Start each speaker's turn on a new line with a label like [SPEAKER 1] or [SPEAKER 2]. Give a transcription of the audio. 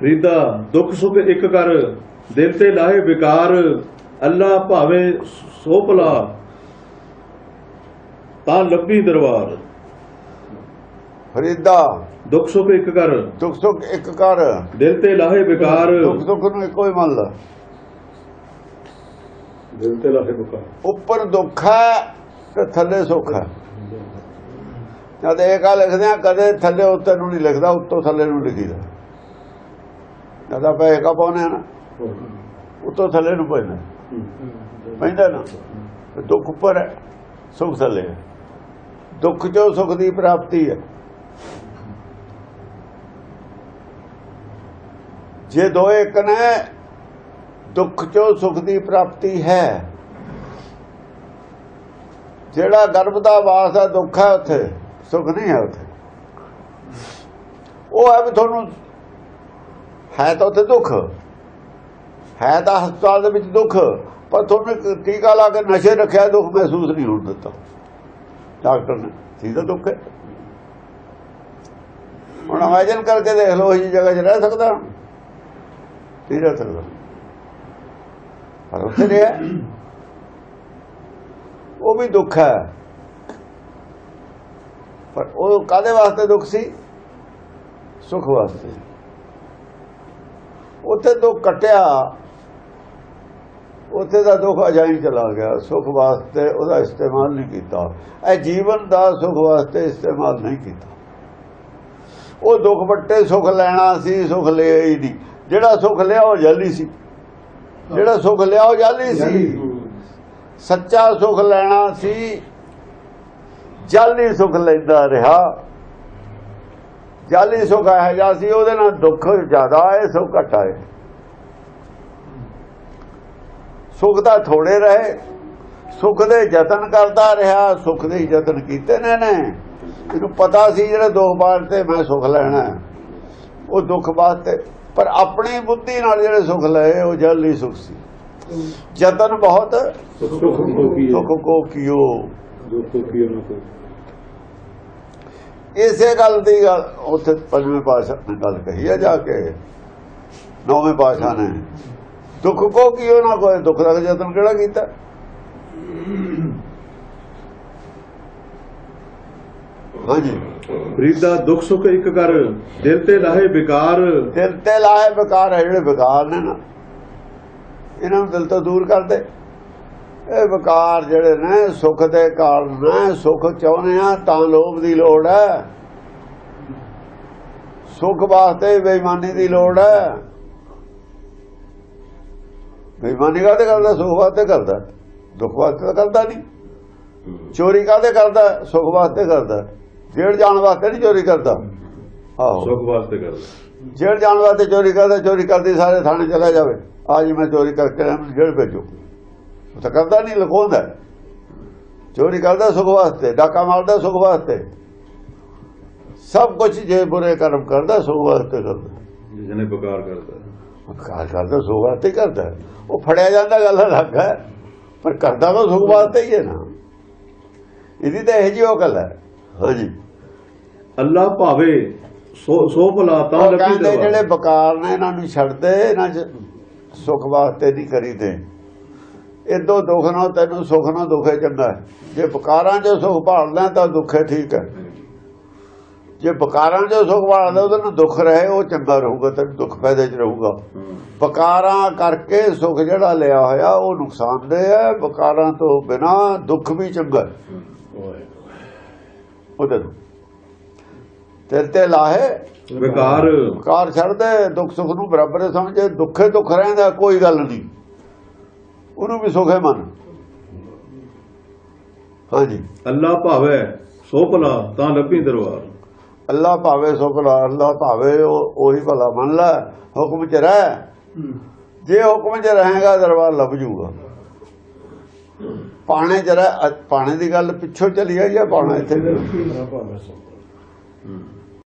[SPEAKER 1] ਫਰੀਦਾ ਦੁੱਖ ਸੁਖ ਇੱਕ ਕਰ ਦਿਲ ਤੇ ਲਾਹੇ ਵਿਕਾਰ ਅੱਲਾ ਭਾਵੇਂ ਸੋ ਭਲਾ ਤਾਂ ਲੱਭੀ ਦਰਬਾਰ।
[SPEAKER 2] ਫਰੀਦਾ
[SPEAKER 1] ਦੁੱਖ ਸੁਖ ਇੱਕ ਕਰ।
[SPEAKER 2] ਦੁੱਖ ਸੁੱਖ ਇੱਕ ਕਰ।
[SPEAKER 1] ਦਿਲ ਤੇ ਲਾਹੇ ਵਿਕਾਰ।
[SPEAKER 2] ਦੁੱਖ ਸੁੱਖ ਨੂੰ ਇੱਕੋ ਹੀ ਮੰਨ ਲਾ।
[SPEAKER 1] ਦਿਲ ਤੇ ਲਾਹੇ ਵਿਕਾਰ।
[SPEAKER 2] ਉੱਪਰ ਦੁੱਖ ਹੈ ਤੇ ਥੱਲੇ ਸੁੱਖ ਹੈ। ਜਦ ਇਹ ਕਾ ਲਿਖਦੇ ਆ ਕਦੇ ਥੱਲੇ ਉੱਤੇ ਨੂੰ ਨਹੀਂ ਲਿਖਦਾ ਉੱਤੋਂ ਥੱਲੇ ਨੂੰ ਲਿਖੀਦਾ। ਜਦ ਆਪਾਂ ਇਹ ਕਾ ਪਾਉਨੇ ਨਾ ਉੱਤੋਂ ਥੱਲੇ ਨੂੰ ਪੈਂਦਾ। ਪੈਂਦਾ ਨਾ। ਦੁੱਖ ਉੱਪਰ ਹੈ ਸੁੱਖ ਥੱਲੇ ਹੈ। ਦੁੱਖ ਚੋਂ ਸੁੱਖ ਦੀ ਪ੍ਰਾਪਤੀ ਹੈ। ਜੇ ਦੋ ਇੱਕ ਨੇ ਦੁੱਖ ਚੋਂ ਸੁਖ ਦੀ ਪ੍ਰਾਪਤੀ ਹੈ। ਜਿਹੜਾ ਗਰਭ ਦਾ ਵਾਸ ਦਾ ਦੁੱਖ ਹੈ ਉੱਥੇ ਸੁਖ ਨਹੀਂ ਹੈ ਉੱਥੇ। ਉਹ ਹੈ ਵੀ ਤੁਹਾਨੂੰ ਹੈ ਤਾਂ ਉੱਥੇ ਦੁੱਖ। ਹੈ ਤਾਂ ਹਸਪਤਾਲ ਦੇ ਵਿੱਚ ਦੁੱਖ। ਪਰ ਤੁਹਾਨੂੰ ਟੀਕਾ ਲਾ ਕੇ ਨਸ਼ੇ ਰੱਖਿਆ, ਦੁੱਖ ਮਹਿਸੂਸ ਨਹੀਂ ਹੋਣ ਦਿੱਤਾ। ਡਾਕਟਰ ਨੇ ਸਿੱਧਾ ਦੁੱਖ ਹੈ? ਹੁਣ ਇਮੇਜਿਨ ਕਰਕੇ ਦੇਖ ਲਓ, ਇਹ ਜਗ੍ਹਾ 'ਚ ਰਹਿ ਸਕਦਾ। ਨਹੀਂ ਰਹਿ ਸਕਦਾ। ਪਰ ਉੱਥੇ ਰਿਹਾ ਉਹ ਵੀ ਦੁੱਖ ਹੈ। ਪਰ ਉਹ ਕਾਦੇ ਵਾਸਤੇ ਦੁੱਖ ਸੀ? ਸੁਖ ਵਾਸਤੇ। ਉੱਥੇ ਦੁੱਖ ਕਟਿਆ। ਉੱਥੇ ਦਾ ਦੁੱਖ ਅਜਾਈ ਚਲਾ ਗਿਆ। ਸੁਖ ਵਾਸਤੇ ਉਹਦਾ ਇਸਤੇਮਾਲ ਨਹੀਂ ਕੀਤਾ। ਇਹ ਜੀਵਨ ਦਾ ਸੁਖ ਵਾਸਤੇ ਇਸਤੇਮਾਲ ਨਹੀਂ ਕੀਤਾ। ਉਹ ਦੁੱਖ ਵੱਟੇ ਸੁਖ ਲੈਣਾ ਸੀ ਸੁਖ ਲਿਆ ਹੀ ਨਹੀਂ। ਜਿਹੜਾ ਸੁਖ ਲਿਆ ਉਹ ਜਾਲੀ ਸੀ। ਜਿਹੜਾ ਸੁਖ ਲਿਆ ਉਹ ਜਾਲੀ ਸੀ। ਸੱਚਾ ਸੁਖ ਲੈਣਾ ਸੀ। ਜਾਲੀ ਸੁਖ ਲੈਂਦਾ ਰਿਹਾ। ਜਾਲੀ ਸੁਖ ਹੈ ਜਾਂ ਸੀ ਉਹਦੇ ਨਾਲ ਦੁੱਖ ਜ਼ਿਆਦਾ ਆਏ ਸੁਖ ਘਟ ਆਏ ਸੁਖ ਦਾ ਥੋੜੇ ਰਹੇ ਸੁਖ ਦੇ ਯਤਨ ਕਰਦਾ ਰਿਹਾ ਸੁਖ ਦੇ ਯਤਨ ਕੀਤੇ ਨੇ ਨੇ ਇਹਨੂੰ ਪਤਾ ਸੀ ਜਿਹੜੇ ਦੁੱਖ ਬਾਅਦ ਤੇ ਮੈਂ ਸੁਖ ਲੈਣਾ ਹੈ। ਉਹ ਦੁੱਖ ਬਾਅਦ ਤੇ ਪਰ ਆਪਣੀ ਬੁੱਧੀ ਨਾਲ ਜਿਹੜੇ ਸੁਖ ਲਏ ਉਹ ਜਾਲੀ ਸੁਖ ਸੀ। ਯਤਨ ਬਹੁਤ
[SPEAKER 1] ਸੁਖ ਕੋ
[SPEAKER 2] ਕੀਓ
[SPEAKER 1] ਜੋ ਕੋ ਕੀ ਨਾ ਕੋ
[SPEAKER 2] ਇਸੇ ਗੱਲ ਦੀ ਗੱਲ ਉੱਥੇ ਪੰਜਵੇਂ ਪਾਸ਼ਾ ਨੇ ਗੱਲ ਕਹੀ ਹੈ ਜਾ ਕੇ। ਨੌਵੇਂ ਪਾਸ਼ਾ ਨੇ। ਦੁੱਖ ਕੋ ਕੀਓ ਨਾ ਕੋਈ ਦੁੱਖ ਦਾ ਯਤਨ ਕਿਹੜਾ ਕੀਤਾ? ਹਾਂਜੀ।
[SPEAKER 1] ਫਰੀਦਾ ਦੁੱਖ ਸੁਖ ਇੱਕ ਕਰ ਦਿਲ ਤੇ ਲਾਹੇ ਵਿਕਾਰ।
[SPEAKER 2] ਦਿਲ ਤੇ ਲਾਏ ਵਿਕਾਰ ਜਿਹੜੇ ਵਿਕਾਰ ਨੇ ਨਾ। ਇਹਨਾਂ ਨੂੰ ਦਿਲ ਤੋਂ ਦੂਰ ਕਰ ਦੇ ਇਹ ਵਿਕਾਰ ਜਿਹੜੇ ਨੇ ਸੁਖ ਦੇ ਕਾਰਨ ਨੇ ਸੁਖ ਚਾਹੁੰਦੇ ਆ ਤਾਂ ਲੋਭ ਦੀ ਲੋੜ ਹੈ। ਸੁਖ ਵਾਸਤੇ ਬੇਈਮਾਨੀ ਦੀ ਲੋੜ ਹੈ। ਬੇਈਮਾਨੀ ਕਾਹਦੇ ਕਰਦਾ? ਸੁਖ ਵਾਸਤੇ ਕਰਦਾ। ਦੁੱਖ ਵਾਸਤੇ ਕਰਦਾ ਨਹੀਂ। ਚੋਰੀ ਕਾਹਦੇ ਕਰਦਾ? ਸੁਖ ਵਾਸਤੇ ਕਰਦਾ। ਜੇਲ੍ਹ ਜਾਣ ਵਾਸਤੇ ਨਹੀਂ ਚੋਰੀ ਕਰਦਾ। ਆਹੋ।
[SPEAKER 1] ਸੁਖ ਵਾਸਤੇ ਕਰਦਾ।
[SPEAKER 2] ਜੇਲ੍ਹ ਜਾਣ ਵਾਸਤੇ ਚੋਰੀ ਕਰਦਾ ਚੋਰੀ ਕਰਦੀ ਸਾਰੇ ਥਾਣੇ ਚਲਾ ਜਾਵੇ। ਅੱਜ ਮੈਂ ਚੋਰੀ ਕਰਕੇ ਜੇਲ੍ਹ ਭੇਜੋ। ਉਹ ਤਾਂ ਕਰਦਾ ਨਹੀਂ ਲਖੋਂਦਾ ਚੋਰੀ ਕਰਦਾ ਸੁਖ ਵਾਸਤੇ ਡਾਕਾ ਮਾਰਦਾ ਸੁਖ ਵਾਸਤੇ। ਸਭ ਕੁਝ ਜੇ ਬੁਰੇ ਕਰਮ ਕਰਦਾ ਸੁਖ ਵਾਸਤੇ ਕਰਦਾ।
[SPEAKER 1] ਜਿਹਨੇ ਵਿਕਾਰ ਕਰਦਾ।
[SPEAKER 2] ਕਾਰ ਕਰਦਾ ਸੁਖ ਵਾਸਤੇ ਕਰਦਾ ਉਹ ਫੜਿਆ ਜਾਂਦਾ ਗੱਲ ਅਲੱਗ ਹੈ ਪਰ ਕਰਦਾ ਤਾਂ ਸੁਖ ਵਾਸਤੇ ਹੀ ਹੈ ਨਾ। ਇਹਦੀ ਤਾਂ ਇਹ ਜੀ ਉਹ ਗੱਲ ਹੈ। ਹਾਂਜੀ।
[SPEAKER 1] ਅੱਲਾ ਭਾਵੇ ਸੋ ਸੋ ਭਲਾ ਤਾਂ
[SPEAKER 2] ਕਹਿੰਦੇ
[SPEAKER 1] ਦਰਬਾਰ
[SPEAKER 2] ਜਿਹੜੇ ਬਕਾਰ ਨੇ ਇਹਨਾਂ ਨੂੰ ਛੱਡਦੇ ਇਹਨਾਂ 'ਚ ਸੁਖ ਵਾਸਤੇ ਨਹੀਂ ਕਰੀਦੇ। ਇਦੋਂ ਦੁੱਖ ਨਾਲ ਤੈਨੂੰ ਸੁਖ ਨਾਲ ਦੁੱਖੇ ਚੰਗਾ। ਜੇ ਬਕਾਰਾਂ 'ਚ ਸੁਖ ਭਾਲਦਾ ਤਾਂ ਦੁੱਖੇ ਠੀਕ ਹੈ। ਜੇ ਬਕਾਰਾਂ 'ਚ ਸੁਖ ਭਾਲਦਾ ਉਹਦੇ ਨਾਲ ਦੁੱਖ ਰਹੇ ਉਹ ਚੰਗਾ ਰਹੂਗਾ ਤੈਨੂੰ ਦੁੱਖ ਫਾਇਦੇ 'ਚ ਰਹੂਗਾ। ਬਕਾਰਾਂ ਕਰਕੇ ਸੁਖ ਜਿਹੜਾ ਲਿਆ ਹੋਇਆ ਉਹ ਨੁਕਸਾਨਦੇਹ ਹੈ। ਬਕਾਰਾਂ ਤੋਂ ਬਿਨਾ ਦੁੱਖ ਵੀ ਚੰਗਾ ਉਹਦੇ ਤੇਰੇ ਤੇ ਲਾਹੇ?
[SPEAKER 1] ਵਿਕਾਰ।
[SPEAKER 2] ਕਾਰ ਛੱਡ ਦੇ ਦੁੱਖ ਸੁੱਖ ਨੂੰ ਬਰਾਬਰ ਸਮਝੇ। ਦੁੱਖੇ ਦੁੱਖ ਰਹਿੰਦਾ ਕੋਈ ਗੱਲ ਨਹੀਂ। ਉਹਨੂੰ ਵੀ ਸੁਖੇ ਮੰਨ। ਹਾਂਜੀ।
[SPEAKER 1] ਅੱਲਾ ਭਾਵੇ ਸੋ ਭਲਾ ਤਾਂ ਲੱਭੀ ਦਰਬਾਰ।
[SPEAKER 2] ਅੱਲਾ ਭਾਵੇ ਲਾ ਅੱਲਾ ਭਾਵੇ ਉਹ ਉਹੀ ਭਲਾ ਮੰਨ ਲੈ ਹੁਕਮ ਚ ਰਹਿ। ਜੇ ਹੁਕਮ ਚ ਰਹੇਗਾ ਦਰਬਾਰ ਲੱਭ ਜੂਗਾ। ਪਾਣੇ ਚ ਰਹਿ ਅ- ਪਾਣੇ ਦੀ ਗੱਲ ਪਿੱਛੋਂ ਚਲੀ ਆਈ ਹੈ ਪਾਣਾ ਇੱਥੇ।
[SPEAKER 1] ਹੂੰ।